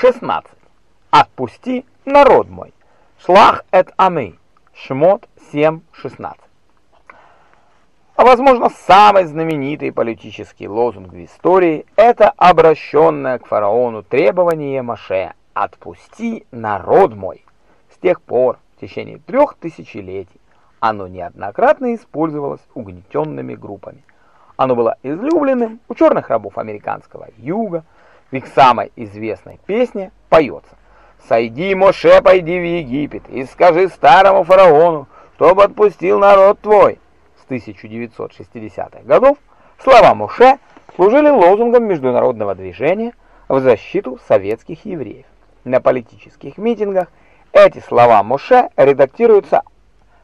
16. Отпусти народ мой. Шлах эт ами. Шмот 7.16. А возможно, самый знаменитый политический лозунг в истории – это обращенное к фараону требование Маше «Отпусти народ мой». С тех пор, в течение трех тысячелетий, оно неоднократно использовалось угнетенными группами. Оно было излюбленным у черных рабов американского юга, в их самой известной песне поется «Сойди, Моше, пойди в Египет и скажи старому фараону, чтобы отпустил народ твой». С 1960-х годов слова Моше служили лозунгом международного движения в защиту советских евреев. На политических митингах эти слова Моше редактируются,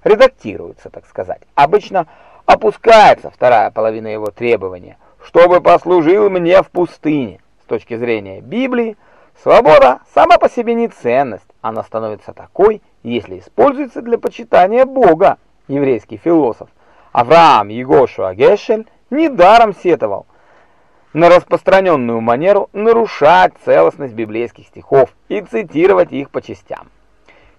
редактируются, так сказать. Обычно опускается вторая половина его требования, чтобы послужил мне в пустыне. С точки зрения Библии, свобода сама по себе не ценность, она становится такой, если используется для почитания Бога. Еврейский философ Авраам Егошуа Гешель недаром сетовал на распространенную манеру нарушать целостность библейских стихов и цитировать их по частям.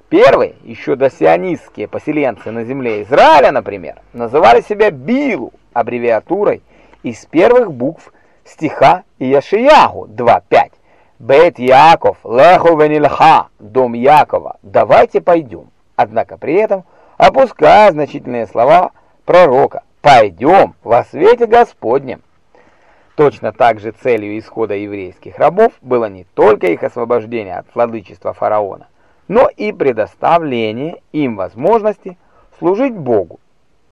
Первые, еще досионистские поселенцы на земле Израиля, например, называли себя Билу, аббревиатурой из первых букв стиха Иешиягу 2.5. Бет Яков, леху венилха, дом Якова, давайте пойдем. Однако при этом опуская значительные слова пророка, пойдем во свете Господнем. Точно так же целью исхода еврейских рабов было не только их освобождение от владычества фараона, но и предоставление им возможности служить Богу